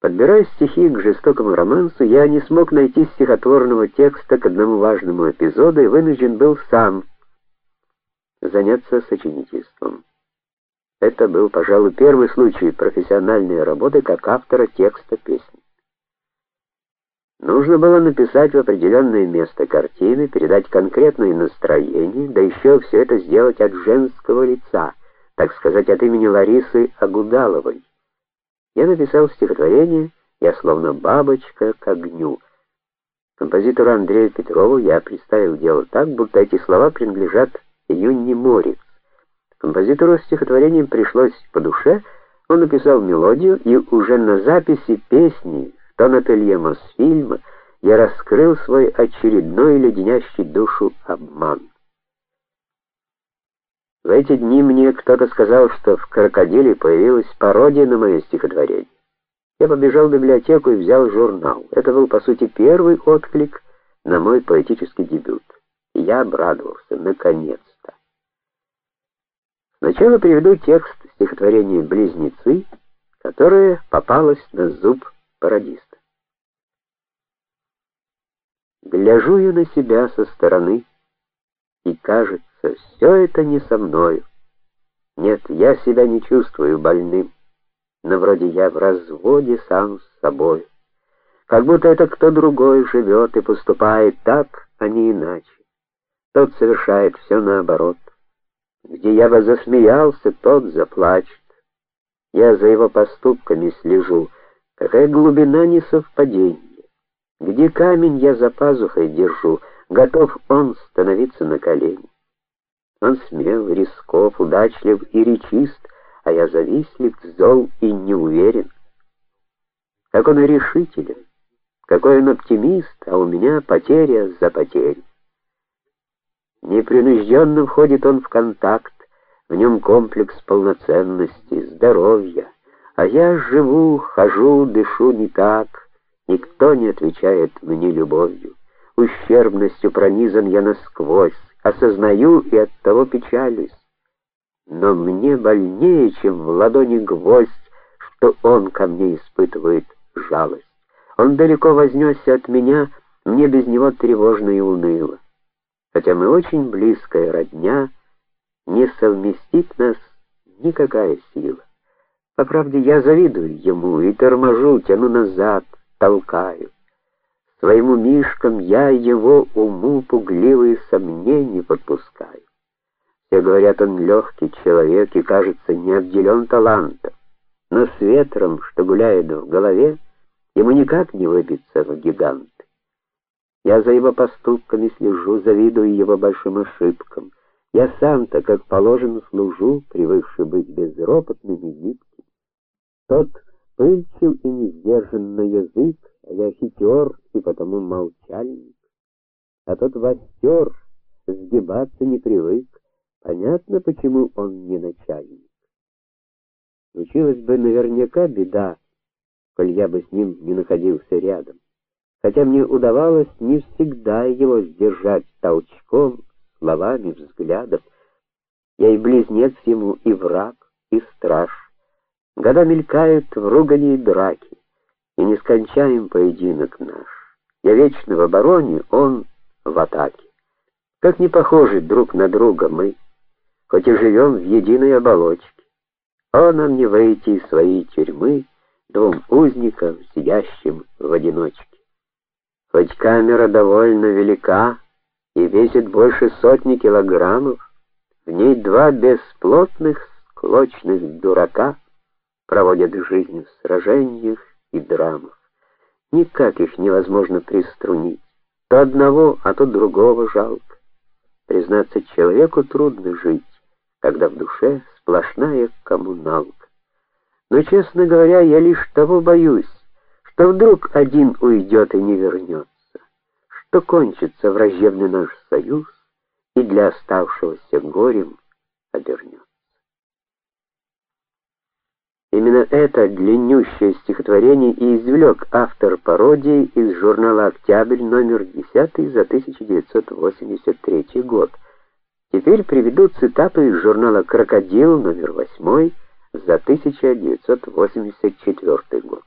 Подбирая стихи к жестокому романсу, я не смог найти стихотворного текста к одному важному эпизоду и вынужден был сам заняться сочинительством. Это был, пожалуй, первый случай профессиональной работы как автора текста песни. Нужно было написать в определенное место картины, передать конкретное настроение, да еще все это сделать от женского лица, так сказать, от имени Ларисы Агудаловой. Я написал стихотворение «Я словно бабочка к огню». Композитору Андрею Петрову я представил дело так, будто эти слова принадлежат Юнне Морец. Композитору стихотворением пришлось по душе, он написал мелодию, и уже на записи песни в тон ателье Мосфильма я раскрыл свой очередной леденящий душу обман. В эти дни мне кто-то сказал, что в Крокодиле появилась пародия на мое стихотворение. Я побежал в библиотеку и взял журнал. Это был, по сути, первый отклик на мой поэтический дебют. И я обрадовался наконец-то. Сначала приведу текст стихотворения Близнецы, которое попалось на зуб пародиста. Гляжу я на себя со стороны, и кажется, все это не со мною. Нет, я себя не чувствую больным, но вроде я в разводе сам с собой. Как будто это кто другой живет и поступает так, а не иначе. Тот совершает все наоборот. Где я бы засмеялся, тот заплачет. Я за его поступками слежу. Какая глубина несовпадения. Где камень я за пазухой держу, готов он становиться на колени. Он смел, рисков, удачлив и речист, а я завистлив, зол и неуверен. Как он решителен, какой он оптимист, а у меня потеря за потерей. Непринужденно входит он в контакт, в нем комплекс полноценности, здоровья, а я живу, хожу, дышу не так, никто не отвечает мне любовью. Ущербностью пронизан я насквозь, осознаю и оттого печалюсь. Но мне больнее, чем в ладони гвоздь, что он ко мне испытывает жалость. Он далеко вознесся от меня, мне без него тревожно и уныло. Хотя мы очень близкая родня, не совместит нас никакая сила. По правде, я завидую ему и торможу, тяну назад, толкаю. Своему мишкам я его уму пугливые сомнения подпускаю. Все говорят, он легкий человек и, кажется, не обделен талантом. Но с ветром, что гуляет в голове, ему никак не выбиться в гиганты. Я за его поступками слежу, завидую его большим ошибкам. Я сам-то, как положено, служу, привыкший быть безропотным и гибким. Тот пыльчив и не сдержан на язык, я хитер и потому молчальник. А тот востер, сгибаться не привык. Понятно, почему он не начальник. Случилась бы наверняка беда, коль я бы с ним не находился рядом. Хотя мне удавалось не всегда его сдержать толчком, словами, взглядом. Я и близнец ему, и враг, и страж. Года мелькают в ругани и драке и нескончаем поединок наш. Я вечно в обороне, он в атаке. Как не похожи друг на друга мы, хоть и живем в единой оболочке. О, нам не выйти из своей тюрьмы двум узникам, сидящим в одиночке. Хоть камера довольно велика и весит больше сотни килограммов, в ней два бесплотных, склочных дурака проводят жизнь в сражениях и драмах. Никак их невозможно приструнить. То одного, а то другого жалко. Признаться, человеку трудно жить, когда в душе сплошная коммуналка. Но, честно говоря, я лишь того боюсь, что вдруг один уйдет и не вернется, что кончится враждебный наш союз и для оставшегося горем обернется. Именно это длиннющее стихотворение и извлек автор пародии из журнала Октябрь номер 10 за 1983 год. Теперь приведу цитату из журнала Крокодил номер 8 за 1984 год.